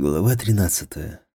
Глава 13.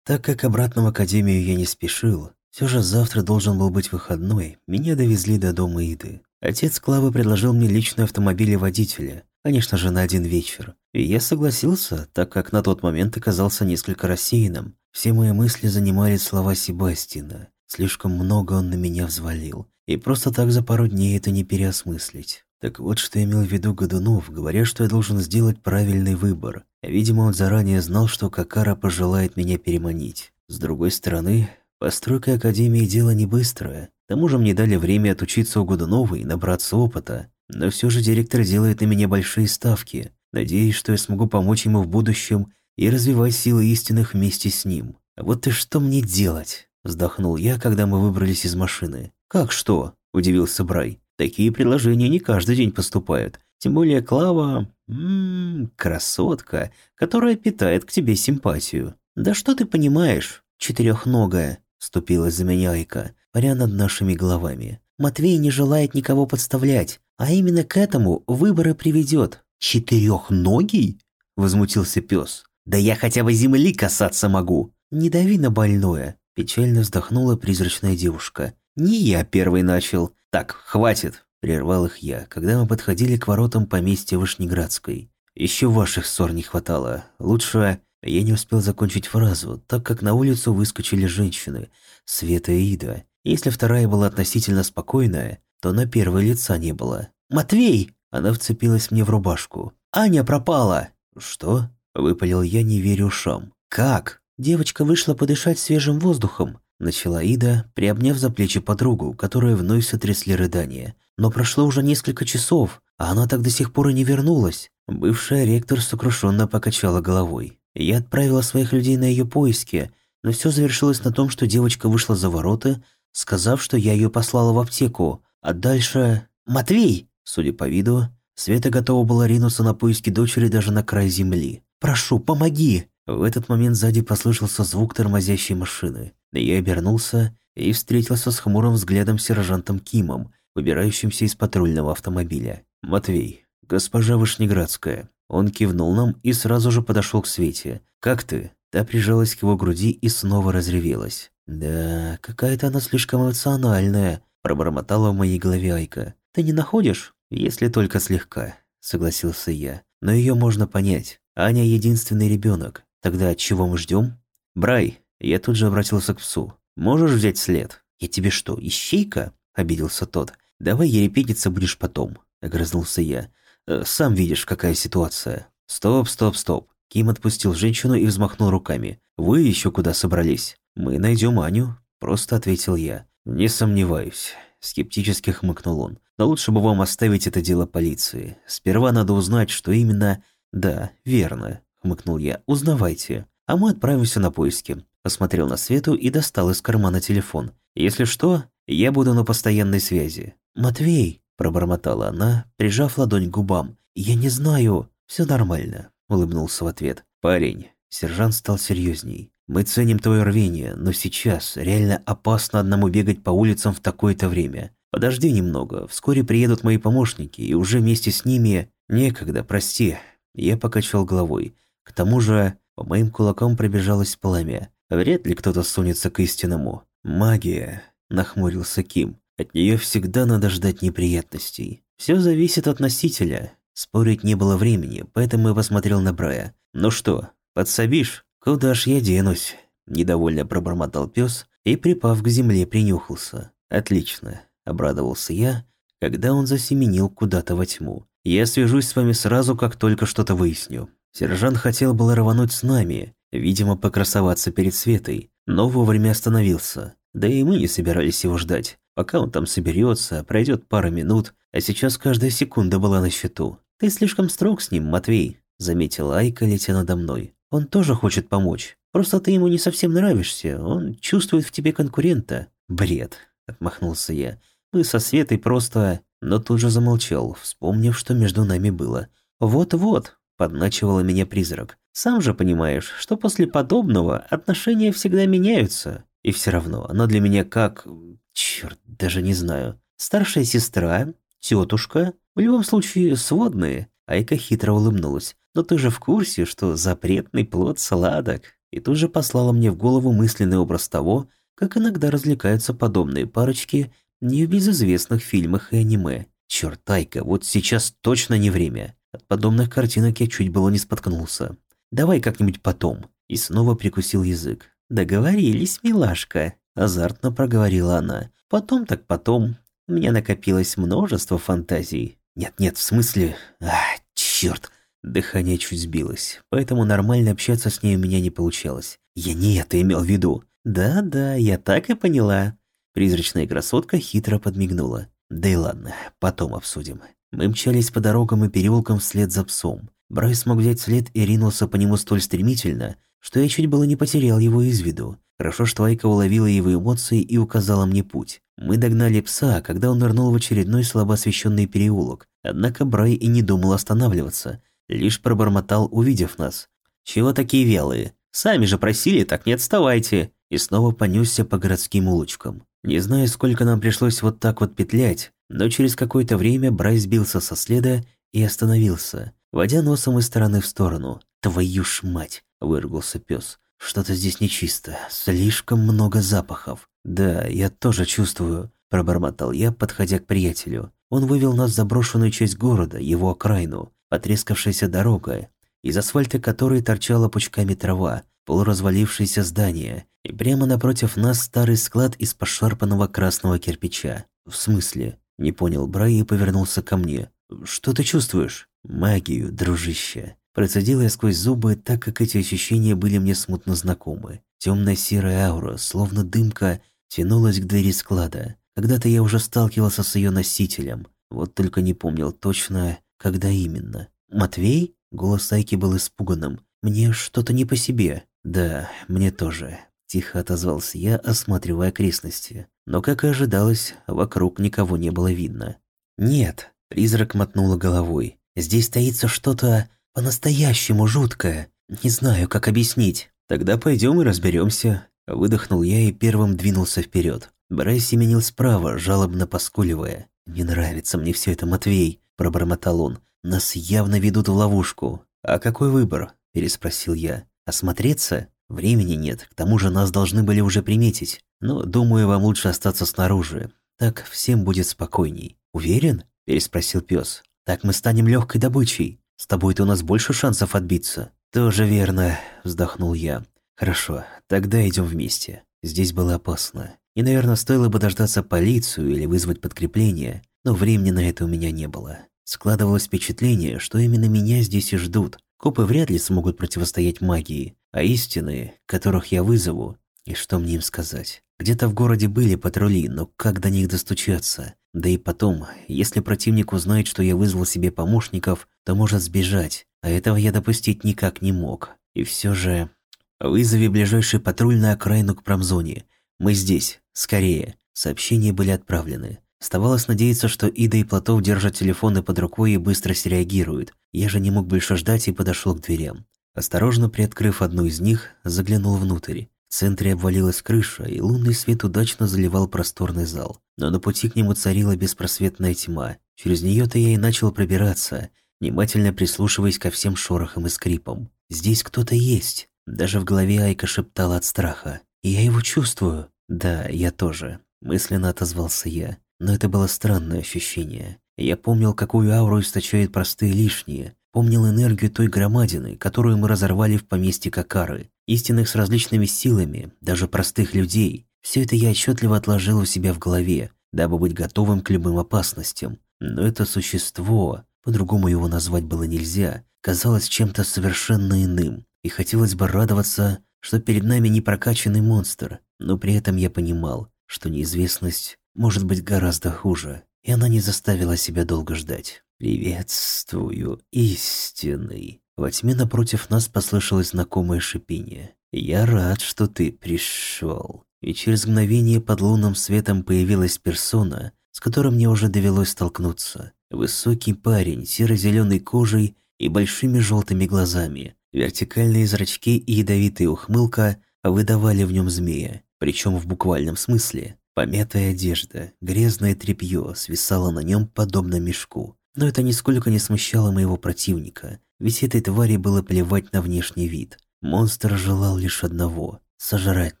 Так как обратно в академию я не спешил, все же завтра должен был быть выходной, меня довезли до дома Иды. Отец Клавы предложил мне личный автомобиль и водителя, конечно же, на один вечер. И я согласился, так как на тот момент оказался несколько рассеянным. Все мои мысли занимали слова Себастина. Слишком много он на меня взвалил. И просто так за пару дней это не переосмыслить. Так вот, что имел в виду Годунов, говоря, что я должен сделать правильный выбор. Видимо, он заранее знал, что Какара пожелает меня переманить. С другой стороны, постройка Академии – дело не быстрое. К тому же мне дали время отучиться у Годунова и набраться опыта. Но все же директор делает на меня большие ставки. Надеюсь, что я смогу помочь ему в будущем и развивать силы истинных вместе с ним. А вот и что мне делать? Вздохнул я, когда мы выбрались из машины. «Как что?» – удивился Брай. Такие предложения не каждый день поступают. Тем более Клава... Ммм, красотка, которая питает к тебе симпатию. Да что ты понимаешь, четырехногая, вступилась за меня Айка, паря над нашими головами. Матвей не желает никого подставлять, а именно к этому выборы приведет. Четырехногий? Возмутился пес. Да я хотя бы земли касаться могу. Не дави на больное, печально вздохнула призрачная девушка. Не я первый начал. Так, хватит, прервал их я, когда мы подходили к воротам поместья Вышнеградской. Еще ваших ссор не хватало. Лучше я не успел закончить фразу, так как на улицу выскочили женщины, Света и Ида. Если вторая была относительно спокойная, то на первой лица не было. «Матвей!» Она вцепилась мне в рубашку. «Аня пропала!» «Что?» – выпалил я, не веря ушам. «Как?» Девочка вышла подышать свежим воздухом. Начала Ида, приобняв за плечи подругу, которую вновь сотрясли рыдания. Но прошло уже несколько часов, а она так до сих пор и не вернулась. Бывшая ректор сокрушенно покачала головой. Я отправила своих людей на ее поиски, но все завершилось на том, что девочка вышла за ворота, сказав, что я ее послала в аптеку, а дальше... «Матвей!» Судя по виду, Света готова была ринуться на поиски дочери даже на край земли. «Прошу, помоги!» В этот момент сзади послышался звук тормозящей машины. Я обернулся и встретился с хмурым взглядом сержантом Кимом, выбирающимся из патрульного автомобиля. «Матвей, госпожа Вышнеградская». Он кивнул нам и сразу же подошел к Свете. «Как ты?» Та прижалась к его груди и снова разревелась. «Да, какая-то она слишком эмоциональная», – пробормотала в моей голове Айка. «Ты не находишь?» «Если только слегка», – согласился я. «Но ее можно понять. Аня – единственный ребенок. Тогда чего мы ждем? Брай, я тут же обратился к псу. «Можешь взять след?» «Я тебе что, ищейка?» – обиделся тот. «Давай ерепениться будешь потом», – огрызнулся я. «Э, «Сам видишь, какая ситуация». «Стоп, стоп, стоп». Ким отпустил женщину и взмахнул руками. «Вы еще куда собрались?» «Мы найдем Аню», – просто ответил я. «Не сомневаюсь», – скептически хмыкнул он. «Но лучше бы вам оставить это дело полиции. Сперва надо узнать, что именно...» «Да, верно», – хмыкнул я. «Узнавайте, а мы отправимся на поиски. Посмотрел на Свету и достал из кармана телефон. «Если что, я буду на постоянной связи». «Матвей», – пробормотала она, прижав ладонь к губам. «Я не знаю». «Все нормально», – улыбнулся в ответ. «Парень». Сержант стал серьезней. «Мы ценим твое рвение, но сейчас реально опасно одному бегать по улицам в такое-то время. Подожди немного, вскоре приедут мои помощники, и уже вместе с ними... Некогда, прости». Я покачал головой. К тому же по моим кулакам пробежалось пламя. Вряд ли кто-то сунется к истинному. Магия, нахмурился Ким. От нее всегда надо ждать неприятностей. Все зависит от носителя. Спорить не было времени, поэтому я посмотрел на Брая. «Ну что, подсобишь? Куда ж я денусь?» Недовольно пробормотал пес и, припав к земле, принюхался. «Отлично», – обрадовался я, когда он засеменил куда-то во тьму. «Я свяжусь с вами сразу, как только что-то выясню». Сержант хотел было рвануть с нами, видимо, покрасоваться перед Светой, но вовремя остановился. Да и мы не собирались его ждать. Пока он там соберется, пройдет пара минут, а сейчас каждая секунда была на счету. «Ты слишком строг с ним, Матвей», – заметила Айка, летя надо мной. «Он тоже хочет помочь. Просто ты ему не совсем нравишься, он чувствует в тебе конкурента». «Бред», – отмахнулся я. «Мы со Светой просто...» Но тут же замолчал, вспомнив, что между нами было. «Вот-вот», – подначивала меня призрак. Сам же понимаешь, что после подобного отношения всегда меняются. И все равно, оно для меня как... Черт, даже не знаю. Старшая сестра, тетушка, в любом случае сводные. Айка хитро улыбнулась. Но ты же в курсе, что запретный плод сладок. И тут же послала мне в голову мысленный образ того, как иногда развлекаются подобные парочки не в безызвестных фильмах и аниме. Чёрт, Тайка, вот сейчас точно не время. От подобных картинок я чуть было не споткнулся. Давай как-нибудь потом. И снова прикусил язык. Договорились, милашка. Азартно проговорила она. Потом так потом. У меня накопилось множество фантазий. Нет-нет, в смысле... А, чёрт. Дыхание чуть сбилось, поэтому нормально общаться с ней у меня не получалось. Я не это имел в виду. Да-да, я так и поняла. Призрачная красотка хитро подмигнула. Да и ладно, потом обсудим. Мы мчались по дорогам и переулкам вслед за псом. Брайс смог взять след и ринулся по нему столь стремительно, что я чуть было не потерял его из виду. Хорошо, что Айка уловила его эмоции и указала мне путь. Мы догнали пса, когда он нырнул в очередной слабо освещенный переулок. Однако Брай и не думал останавливаться, лишь пробормотал, увидев нас. «Чего такие вялые? Сами же просили, так не отставайте!» И снова понесся по городским улочкам. Не знаю, сколько нам пришлось вот так вот петлять, но через какое-то время Брай сбился со следа и остановился, водя носом из стороны в сторону. «Твою ж мать!» – выругался пес. «Что-то здесь нечисто. Слишком много запахов». «Да, я тоже чувствую», – пробормотал я, подходя к приятелю. Он вывел нас в заброшенную часть города, его окраину, потрескавшаяся дорога, из асфальта которой торчала пучками трава, полуразвалившееся здание, и прямо напротив нас старый склад из пошарпанного красного кирпича. В смысле? Не понял Брай и повернулся ко мне. Что ты чувствуешь? Магию, дружище. Процедил я сквозь зубы, так как эти ощущения были мне смутно знакомы. Темная серая аура, словно дымка, тянулась к двери склада. Когда-то я уже сталкивался с ее носителем, вот только не помнил точно, когда именно. «Матвей?» Голос Айки был испуганным. «Мне что-то не по себе». «Да, мне тоже», – тихо отозвался я, осматривая окрестности. Но, как и ожидалось, вокруг никого не было видно. «Нет», – призрак мотнула головой. «Здесь таится что-то по-настоящему жуткое. Не знаю, как объяснить». «Тогда пойдем и разберемся. Выдохнул я и первым двинулся вперед. Брай семенил справа, жалобно поскуливая. «Не нравится мне все это, Матвей», – пробормотал он. «Нас явно ведут в ловушку». «А какой выбор?» – переспросил я. Осмотреться? Времени нет, к тому же нас должны были уже приметить. Но, думаю, вам лучше остаться снаружи. Так всем будет спокойней. Уверен? Переспросил пес. Так мы станем легкой добычей. С тобой-то у нас больше шансов отбиться. Тоже верно, вздохнул я. Хорошо, тогда идем вместе. Здесь было опасно. И, наверное, стоило бы дождаться полицию или вызвать подкрепление, но времени на это у меня не было. Складывалось впечатление, что именно меня здесь и ждут, Копы вряд ли смогут противостоять магии, а истины, которых я вызову, и что мне им сказать? Где-то в городе были патрули, но как до них достучаться? Да и потом, если противник узнает, что я вызвал себе помощников, то может сбежать, а этого я допустить никак не мог. И все же... Вызови ближайший патруль на окраину к промзоне. Мы здесь. Скорее. Сообщения были отправлены. Оставалось надеяться, что Ида и Платов держат телефоны под рукой и быстро среагируют. Я же не мог больше ждать и подошел к дверям. Осторожно приоткрыв одну из них, заглянул внутрь. В центре обвалилась крыша, и лунный свет удачно заливал просторный зал. Но на пути к нему царила беспросветная тьма. Через нее-то я и начал пробираться, внимательно прислушиваясь ко всем шорохам и скрипам. Здесь кто-то есть. Даже в голове Айка шептала от страха. Я его чувствую. Да, я тоже. Мысленно отозвался я. Но это было странное ощущение. Я помнил, какую ауру источают простые лишние. Помнил энергию той громадины, которую мы разорвали в поместье Какары. Истинных с различными силами, даже простых людей. Все это я отчетливо отложил у себя в голове, дабы быть готовым к любым опасностям. Но это существо, по-другому его назвать было нельзя, казалось чем-то совершенно иным. И хотелось бы радоваться, что перед нами не прокачанный монстр, но при этом я понимал, что неизвестность может быть гораздо хуже, и она не заставила себя долго ждать. «Приветствую, истинный!» Во тьме напротив нас послышалось знакомое шипение. «Я рад, что ты пришел». И через мгновение под лунным светом появилась персона, с которой мне уже довелось столкнуться. Высокий парень, серо-зеленой кожей и большими желтыми глазами. Вертикальные зрачки и ядовитая ухмылка выдавали в нем змея, причем в буквальном смысле. Помятая одежда, грязное тряпье свисало на нем подобно мешку. Но это нисколько не смущало моего противника. ведь этой твари было плевать на внешний вид. Монстр желал лишь одного – сожрать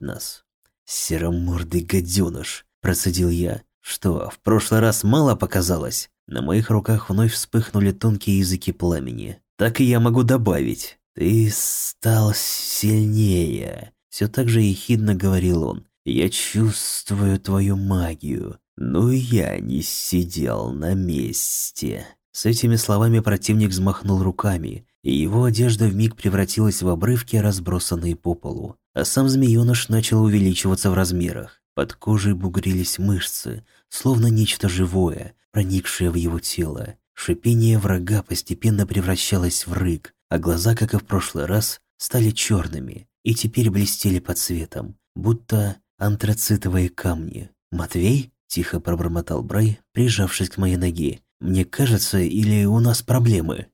нас. «Серомордый гаденыш!» – процедил я. «Что, в прошлый раз мало показалось?» На моих руках вновь вспыхнули тонкие языки пламени. «Так и я могу добавить. Ты стал сильнее!» Все так же ехидно говорил он. «Я чувствую твою магию. Но я не сидел на месте». С этими словами противник взмахнул руками, и его одежда вмиг превратилась в обрывки, разбросанные по полу. А сам змеёныш начал увеличиваться в размерах. Под кожей бугрились мышцы, словно нечто живое, проникшее в его тело. Шипение врага постепенно превращалось в рык, а глаза, как и в прошлый раз, стали черными и теперь блестели под светом, будто антрацитовые камни. «Матвей?» – тихо пробормотал Брай, прижавшись к моей ноге. «Мне кажется, или у нас проблемы?»